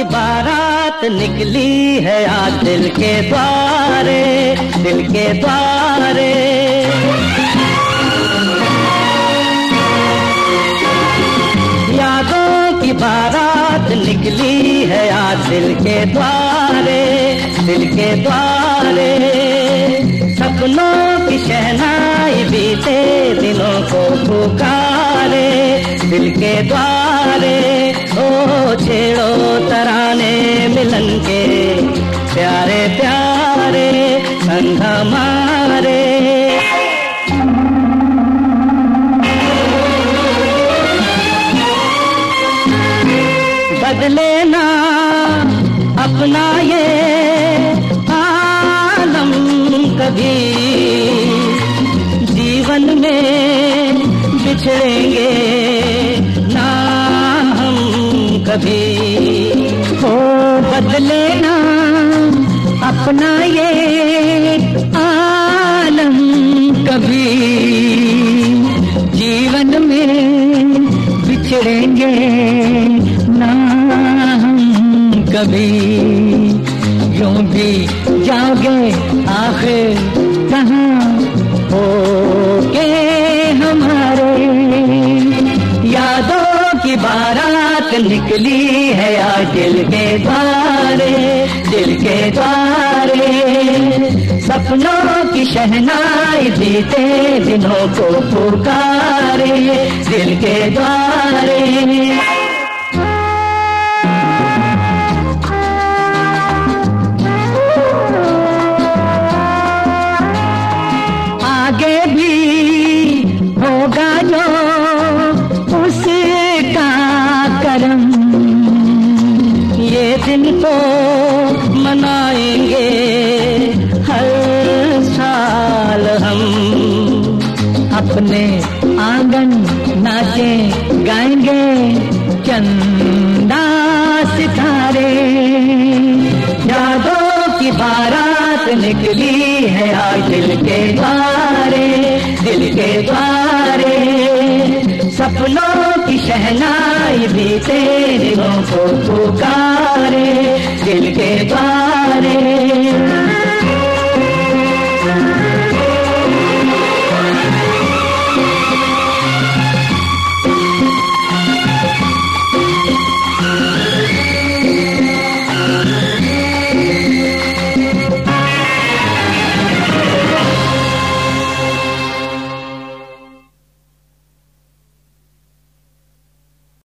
की बारात निकली है आज दिल के द्वारे, दिल के द्वारे। यादों की बारात निकली है आज दिल के द्वारे, दिल के द्वारे। सपनों की शहनाई बीते दिनों को पुकारे, दिल के द्वारे। ओ छेड़ो तराने मिलन के। प्यारे प्यारे संग हमारे बदले ना अपना ये आलम कभी। जीवन में बिछड़ेंगे कभी। हो बदले ना अपना ये आलम कभी। जीवन में बिछड़ेंगे ना हम कभी। यूँ भी जाओगे आखिर कहाँ हो के हमारे यादों की बारात निकली है आ दिल के द्वारे, दिल के द्वारे। सपनों की शहनाई जीते दिनों को पुकारे दिल के द्वारे। तो मनाएँगे हर साल हम। अपने आँगन नाचे, गाएँगे चंदा सितारे। यादों की बारात निकली है आज दिल के द्वारे, दिल के द्वारे। सपनों की शहनाई बीते दिनों को पुकारे दिल के द्वारे।